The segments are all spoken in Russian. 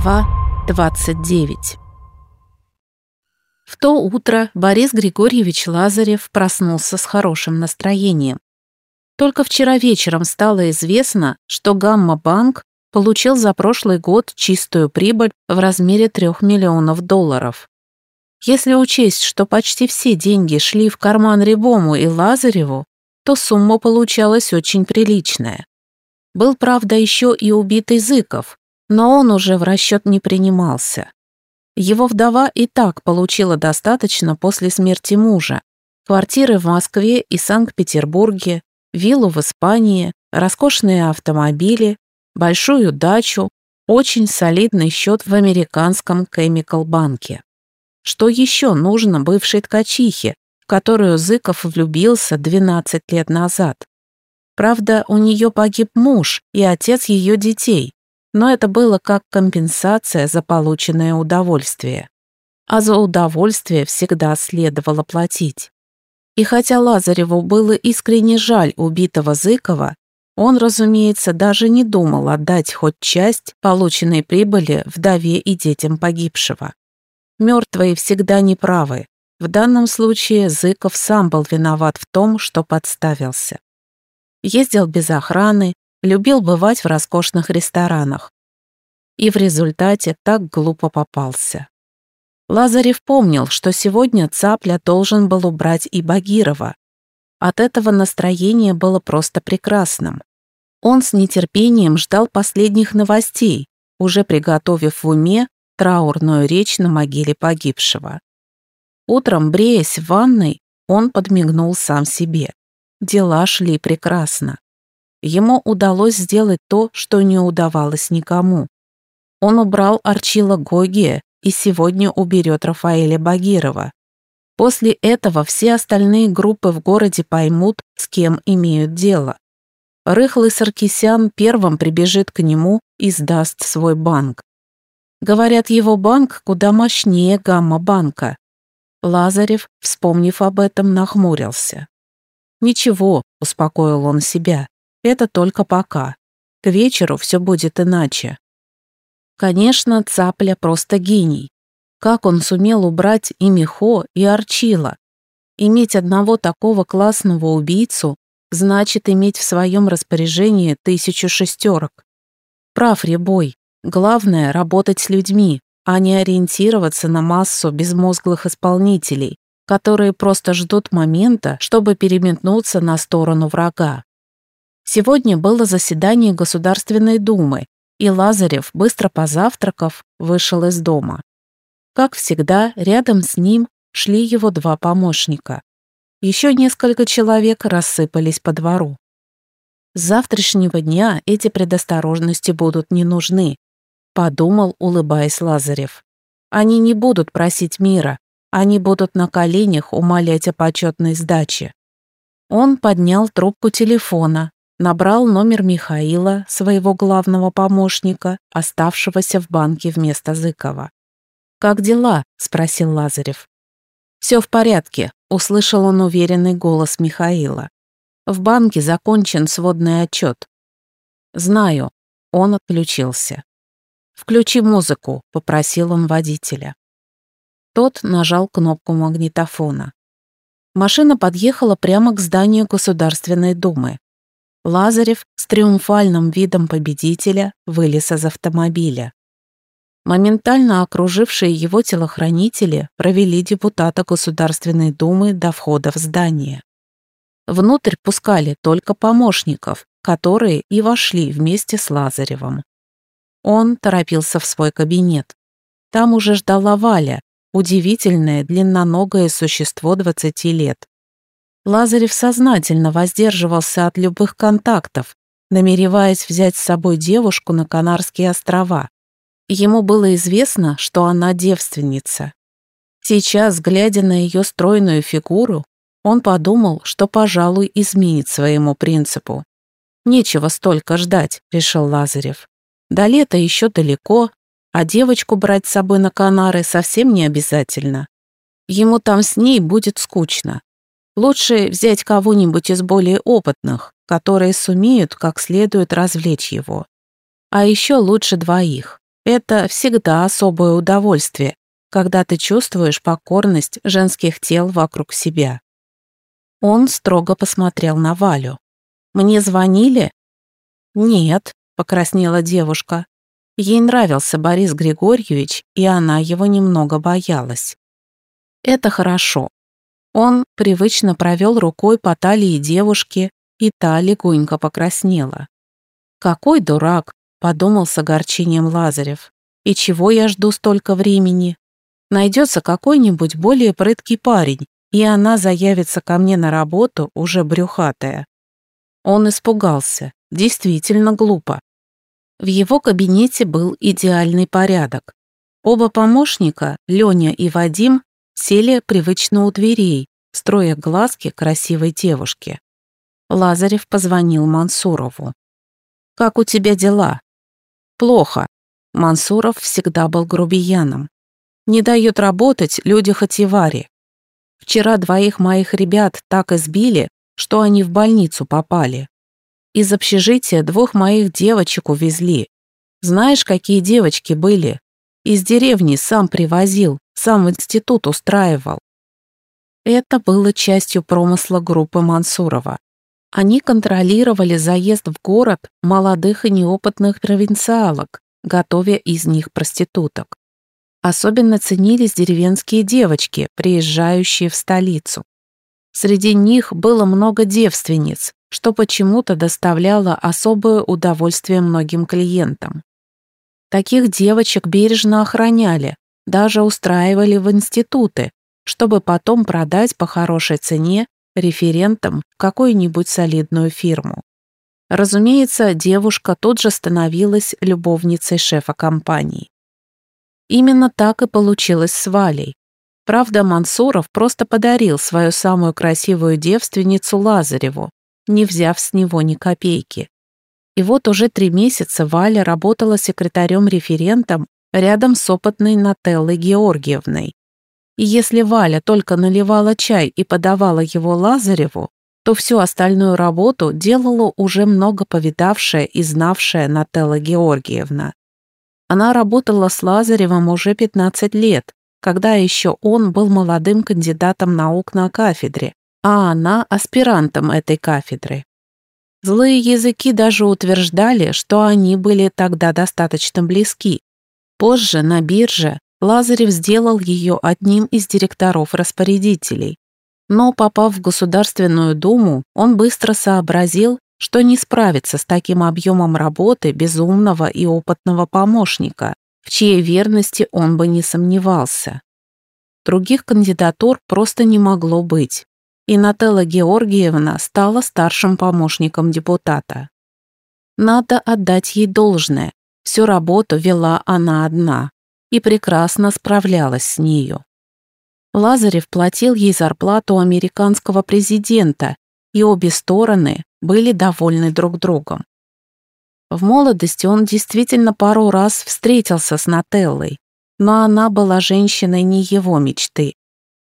Глава 29 В то утро Борис Григорьевич Лазарев проснулся с хорошим настроением. Только вчера вечером стало известно, что Гамма-банк получил за прошлый год чистую прибыль в размере 3 миллионов долларов. Если учесть, что почти все деньги шли в карман Рябому и Лазареву, то сумма получалась очень приличная. Был, правда, еще и убитый Зыков, но он уже в расчет не принимался. Его вдова и так получила достаточно после смерти мужа. Квартиры в Москве и Санкт-Петербурге, виллу в Испании, роскошные автомобили, большую дачу, очень солидный счет в американском Chemical банке. Что еще нужно бывшей ткачихе, в которую Зыков влюбился 12 лет назад? Правда, у нее погиб муж и отец ее детей, но это было как компенсация за полученное удовольствие. А за удовольствие всегда следовало платить. И хотя Лазареву было искренне жаль убитого Зыкова, он, разумеется, даже не думал отдать хоть часть полученной прибыли вдове и детям погибшего. Мертвые всегда неправы. В данном случае Зыков сам был виноват в том, что подставился. Ездил без охраны, любил бывать в роскошных ресторанах. И в результате так глупо попался. Лазарев помнил, что сегодня Цапля должен был убрать и Багирова. От этого настроение было просто прекрасным. Он с нетерпением ждал последних новостей, уже приготовив в уме траурную речь на могиле погибшего. Утром, бреясь в ванной, он подмигнул сам себе. Дела шли прекрасно. Ему удалось сделать то, что не удавалось никому. Он убрал Арчила Гогия и сегодня уберет Рафаэля Багирова. После этого все остальные группы в городе поймут, с кем имеют дело. Рыхлый Саркисян первым прибежит к нему и сдаст свой банк. Говорят, его банк куда мощнее гамма-банка. Лазарев, вспомнив об этом, нахмурился. «Ничего», — успокоил он себя, это только пока. К вечеру все будет иначе. Конечно, Цапля просто гений. Как он сумел убрать и Михо, и Арчила? Иметь одного такого классного убийцу значит иметь в своем распоряжении тысячу шестерок. Прав Рябой. Главное — работать с людьми, а не ориентироваться на массу безмозглых исполнителей, которые просто ждут момента, чтобы переметнуться на сторону врага. Сегодня было заседание Государственной Думы, и Лазарев, быстро позавтракав, вышел из дома. Как всегда, рядом с ним шли его два помощника. Еще несколько человек рассыпались по двору. С завтрашнего дня эти предосторожности будут не нужны, подумал, улыбаясь Лазарев. Они не будут просить мира, они будут на коленях умолять о почетной сдаче. Он поднял трубку телефона, набрал номер Михаила, своего главного помощника, оставшегося в банке вместо Зыкова. «Как дела?» — спросил Лазарев. «Все в порядке», — услышал он уверенный голос Михаила. «В банке закончен сводный отчет». «Знаю». Он отключился. «Включи музыку», — попросил он водителя. Тот нажал кнопку магнитофона. Машина подъехала прямо к зданию Государственной Думы. Лазарев с триумфальным видом победителя вылез из автомобиля. Моментально окружившие его телохранители провели депутата Государственной Думы до входа в здание. Внутрь пускали только помощников, которые и вошли вместе с Лазаревым. Он торопился в свой кабинет. Там уже ждала Валя, удивительное длинноногое существо 20 лет. Лазарев сознательно воздерживался от любых контактов, намереваясь взять с собой девушку на Канарские острова. Ему было известно, что она девственница. Сейчас, глядя на ее стройную фигуру, он подумал, что, пожалуй, изменит своему принципу. «Нечего столько ждать», — решил Лазарев. «До лета еще далеко, а девочку брать с собой на Канары совсем не обязательно. Ему там с ней будет скучно. Лучше взять кого-нибудь из более опытных, которые сумеют как следует развлечь его. А еще лучше двоих. Это всегда особое удовольствие, когда ты чувствуешь покорность женских тел вокруг себя. Он строго посмотрел на Валю. «Мне звонили?» «Нет», — покраснела девушка. Ей нравился Борис Григорьевич, и она его немного боялась. «Это хорошо». Он привычно провел рукой по талии девушки, и та легонько покраснела. «Какой дурак!» — подумал с огорчением Лазарев. «И чего я жду столько времени? Найдется какой-нибудь более прыткий парень, и она заявится ко мне на работу уже брюхатая». Он испугался. Действительно глупо. В его кабинете был идеальный порядок. Оба помощника, Леня и Вадим, сели привычно у дверей, строя глазки красивой девушке. Лазарев позвонил Мансурову. «Как у тебя дела?» «Плохо». Мансуров всегда был грубияном. «Не дают работать люди Хативари. Вчера двоих моих ребят так избили, что они в больницу попали. Из общежития двух моих девочек увезли. Знаешь, какие девочки были? Из деревни сам привозил, сам в институт устраивал. Это было частью промысла группы Мансурова. Они контролировали заезд в город молодых и неопытных провинциалок, готовя из них проституток. Особенно ценились деревенские девочки, приезжающие в столицу. Среди них было много девственниц, что почему-то доставляло особое удовольствие многим клиентам. Таких девочек бережно охраняли, даже устраивали в институты, чтобы потом продать по хорошей цене референтам какую-нибудь солидную фирму. Разумеется, девушка тут же становилась любовницей шефа компании. Именно так и получилось с Валей. Правда, Мансуров просто подарил свою самую красивую девственницу Лазареву, не взяв с него ни копейки. И вот уже три месяца Валя работала секретарем-референтом рядом с опытной Нателлой Георгиевной. И если Валя только наливала чай и подавала его Лазареву, то всю остальную работу делала уже много повидавшая и знавшая Нателла Георгиевна. Она работала с Лазаревым уже 15 лет, когда еще он был молодым кандидатом наук на кафедре, а она аспирантом этой кафедры. Злые языки даже утверждали, что они были тогда достаточно близки. Позже на бирже Лазарев сделал ее одним из директоров-распорядителей. Но, попав в Государственную Думу, он быстро сообразил, что не справится с таким объемом работы безумного и опытного помощника, в чьей верности он бы не сомневался. Других кандидатур просто не могло быть и Нателла Георгиевна стала старшим помощником депутата. Надо отдать ей должное, всю работу вела она одна и прекрасно справлялась с нею. Лазарев платил ей зарплату американского президента, и обе стороны были довольны друг другом. В молодости он действительно пару раз встретился с Нателлой, но она была женщиной не его мечты.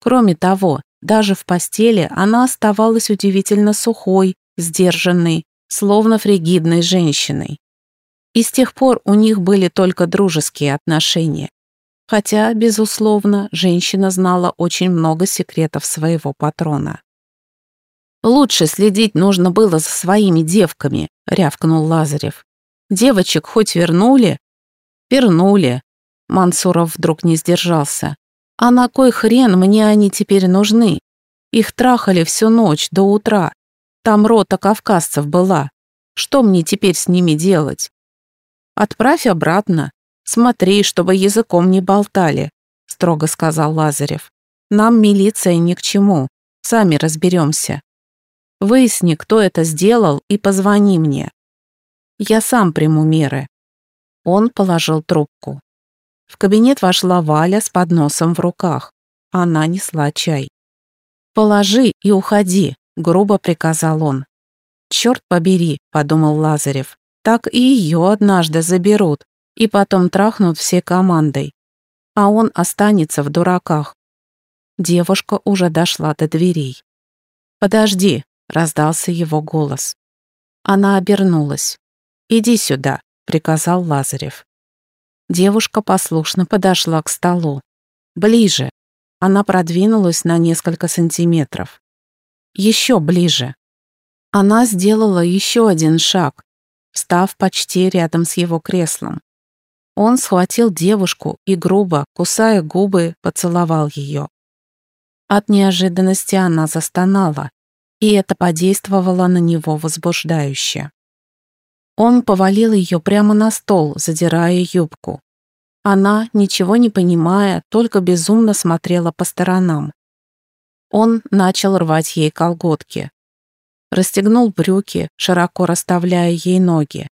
Кроме того, даже в постели она оставалась удивительно сухой, сдержанной, словно фригидной женщиной. И с тех пор у них были только дружеские отношения. Хотя, безусловно, женщина знала очень много секретов своего патрона. «Лучше следить нужно было за своими девками», — рявкнул Лазарев. «Девочек хоть вернули?» «Вернули». Мансуров вдруг не сдержался. А на кой хрен мне они теперь нужны? Их трахали всю ночь до утра. Там рота кавказцев была. Что мне теперь с ними делать? Отправь обратно. Смотри, чтобы языком не болтали, строго сказал Лазарев. Нам милиция ни к чему. Сами разберемся. Выясни, кто это сделал, и позвони мне. Я сам приму меры. Он положил трубку. В кабинет вошла Валя с подносом в руках. Она несла чай. «Положи и уходи», — грубо приказал он. «Черт побери», — подумал Лазарев, «так и ее однажды заберут, и потом трахнут все командой. А он останется в дураках». Девушка уже дошла до дверей. «Подожди», — раздался его голос. Она обернулась. «Иди сюда», — приказал Лазарев. Девушка послушно подошла к столу. Ближе. Она продвинулась на несколько сантиметров. Еще ближе. Она сделала еще один шаг, встав почти рядом с его креслом. Он схватил девушку и грубо, кусая губы, поцеловал ее. От неожиданности она застонала, и это подействовало на него возбуждающе. Он повалил ее прямо на стол, задирая юбку. Она, ничего не понимая, только безумно смотрела по сторонам. Он начал рвать ей колготки. Расстегнул брюки, широко расставляя ей ноги.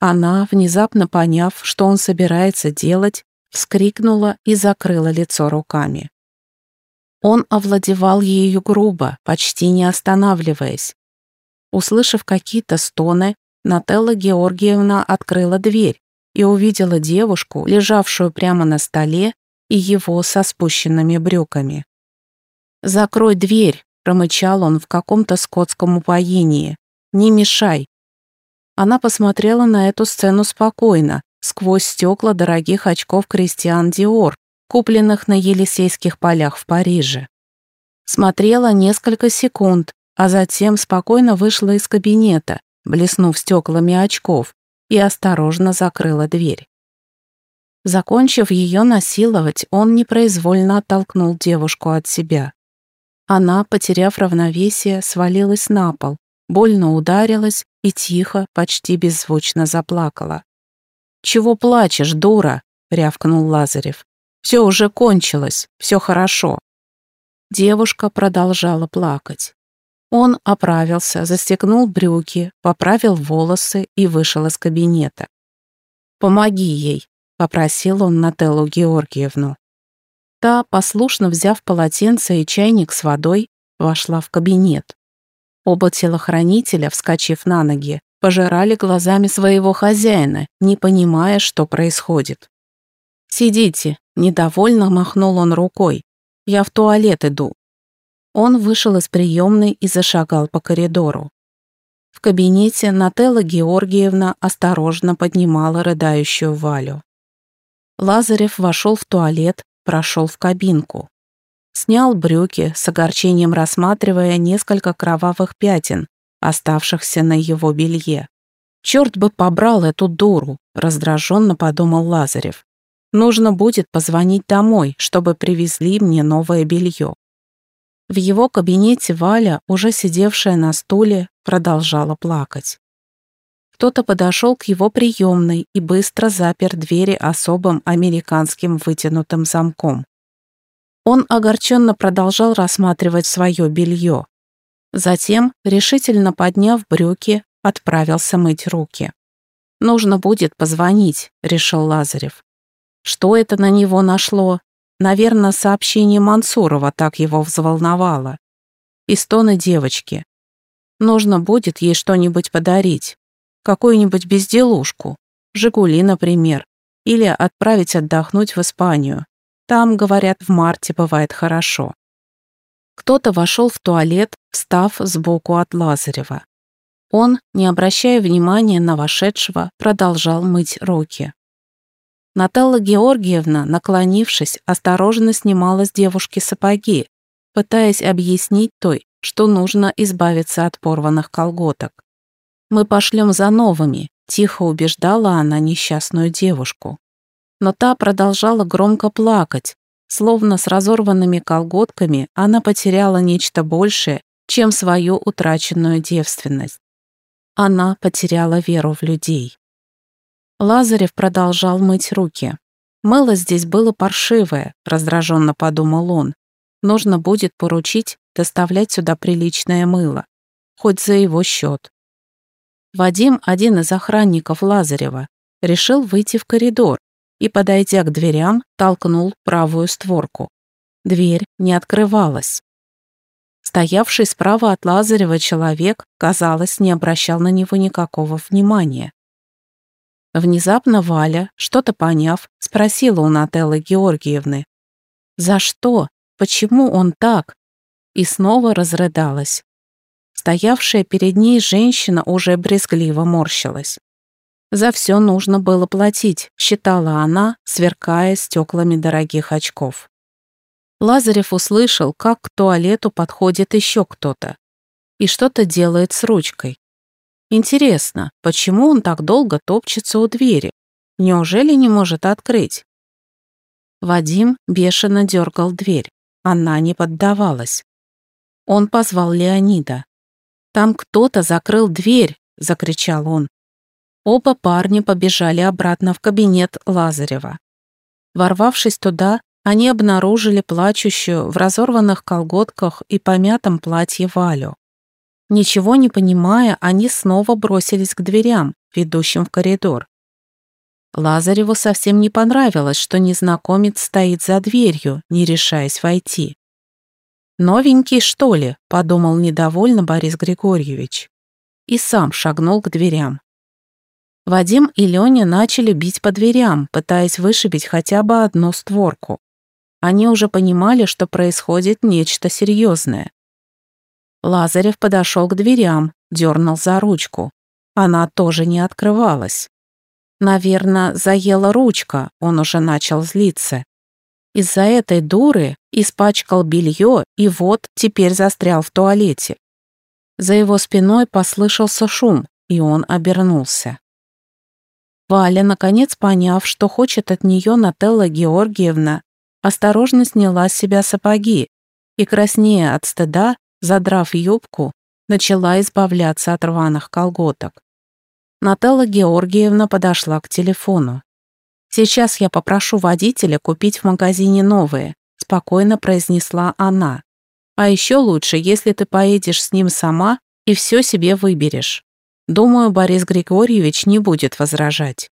Она, внезапно поняв, что он собирается делать, вскрикнула и закрыла лицо руками. Он овладевал ею грубо, почти не останавливаясь. Услышав какие-то стоны, Нателла Георгиевна открыла дверь и увидела девушку, лежавшую прямо на столе, и его со спущенными брюками. «Закрой дверь», — промычал он в каком-то скотском упоении. «Не мешай». Она посмотрела на эту сцену спокойно, сквозь стекла дорогих очков Кристиан Диор, купленных на Елисейских полях в Париже. Смотрела несколько секунд, а затем спокойно вышла из кабинета, блеснув стеклами очков, и осторожно закрыла дверь. Закончив ее насиловать, он непроизвольно оттолкнул девушку от себя. Она, потеряв равновесие, свалилась на пол, больно ударилась и тихо, почти беззвучно заплакала. «Чего плачешь, дура?» — рявкнул Лазарев. «Все уже кончилось, все хорошо». Девушка продолжала плакать. Он оправился, застегнул брюки, поправил волосы и вышел из кабинета. «Помоги ей», — попросил он Нателлу Георгиевну. Та, послушно взяв полотенце и чайник с водой, вошла в кабинет. Оба телохранителя, вскочив на ноги, пожирали глазами своего хозяина, не понимая, что происходит. «Сидите», — недовольно махнул он рукой. «Я в туалет иду». Он вышел из приемной и зашагал по коридору. В кабинете Нателла Георгиевна осторожно поднимала рыдающую Валю. Лазарев вошел в туалет, прошел в кабинку. Снял брюки, с огорчением рассматривая несколько кровавых пятен, оставшихся на его белье. «Черт бы побрал эту дуру!» — раздраженно подумал Лазарев. «Нужно будет позвонить домой, чтобы привезли мне новое белье». В его кабинете Валя, уже сидевшая на стуле, продолжала плакать. Кто-то подошел к его приемной и быстро запер двери особым американским вытянутым замком. Он огорченно продолжал рассматривать свое белье. Затем, решительно подняв брюки, отправился мыть руки. «Нужно будет позвонить», — решил Лазарев. Что это на него нашло, Наверное, сообщение Мансурова так его взволновало. И стоны девочки. Нужно будет ей что-нибудь подарить. Какую-нибудь безделушку. «Жигули», например. Или отправить отдохнуть в Испанию. Там, говорят, в марте бывает хорошо. Кто-то вошел в туалет, встав сбоку от Лазарева. Он, не обращая внимания на вошедшего, продолжал мыть руки. Наталья Георгиевна, наклонившись, осторожно снимала с девушки сапоги, пытаясь объяснить той, что нужно избавиться от порванных колготок. «Мы пошлем за новыми», — тихо убеждала она несчастную девушку. Но та продолжала громко плакать, словно с разорванными колготками она потеряла нечто большее, чем свою утраченную девственность. Она потеряла веру в людей. Лазарев продолжал мыть руки. Мыло здесь было паршивое, раздраженно подумал он. Нужно будет поручить доставлять сюда приличное мыло. Хоть за его счет. Вадим, один из охранников Лазарева, решил выйти в коридор и, подойдя к дверям, толкнул правую створку. Дверь не открывалась. Стоявший справа от Лазарева человек, казалось, не обращал на него никакого внимания. Внезапно Валя, что-то поняв, спросила у Нателлы Георгиевны. «За что? Почему он так?» И снова разрыдалась. Стоявшая перед ней женщина уже брезгливо морщилась. За все нужно было платить, считала она, сверкая стеклами дорогих очков. Лазарев услышал, как к туалету подходит еще кто-то и что-то делает с ручкой. Интересно, почему он так долго топчется у двери? Неужели не может открыть? Вадим бешено дергал дверь. Она не поддавалась. Он позвал Леонида. «Там кто-то закрыл дверь!» — закричал он. Оба парня побежали обратно в кабинет Лазарева. Ворвавшись туда, они обнаружили плачущую в разорванных колготках и помятом платье Валю. Ничего не понимая, они снова бросились к дверям, ведущим в коридор. Лазареву совсем не понравилось, что незнакомец стоит за дверью, не решаясь войти. «Новенький, что ли?» – подумал недовольно Борис Григорьевич. И сам шагнул к дверям. Вадим и Леня начали бить по дверям, пытаясь вышибить хотя бы одну створку. Они уже понимали, что происходит нечто серьезное. Лазарев подошел к дверям, дернул за ручку. Она тоже не открывалась. Наверное, заела ручка, он уже начал злиться. Из-за этой дуры испачкал белье и вот теперь застрял в туалете. За его спиной послышался шум, и он обернулся. Валя, наконец поняв, что хочет от нее Нателла Георгиевна, осторожно сняла с себя сапоги и, краснея от стыда, задрав юбку, начала избавляться от рваных колготок. Нателла Георгиевна подошла к телефону. «Сейчас я попрошу водителя купить в магазине новые», спокойно произнесла она. «А еще лучше, если ты поедешь с ним сама и все себе выберешь. Думаю, Борис Григорьевич не будет возражать».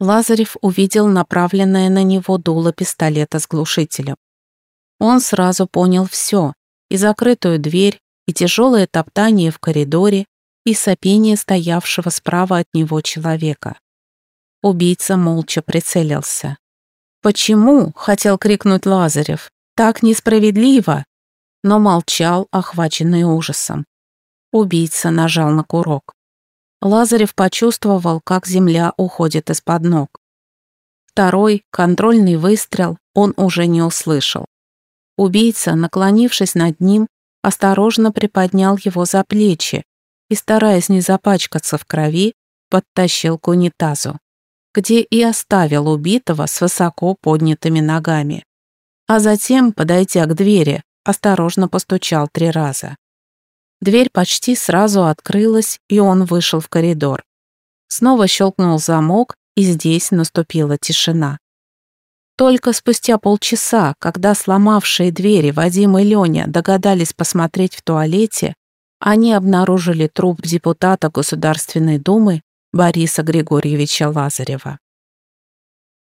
Лазарев увидел направленное на него дуло пистолета с глушителем. Он сразу понял все, и закрытую дверь, и тяжелое топтание в коридоре, и сопение стоявшего справа от него человека. Убийца молча прицелился. «Почему?» — хотел крикнуть Лазарев. «Так несправедливо!» Но молчал, охваченный ужасом. Убийца нажал на курок. Лазарев почувствовал, как земля уходит из-под ног. Второй, контрольный выстрел, он уже не услышал. Убийца, наклонившись над ним, осторожно приподнял его за плечи, и, стараясь не запачкаться в крови, подтащил к унитазу, где и оставил убитого с высоко поднятыми ногами. А затем, подойдя к двери, осторожно постучал три раза. Дверь почти сразу открылась, и он вышел в коридор. Снова щелкнул замок, и здесь наступила тишина. Только спустя полчаса, когда сломавшие двери Вадим и Леня догадались посмотреть в туалете, они обнаружили труп депутата Государственной Думы Бориса Григорьевича Лазарева.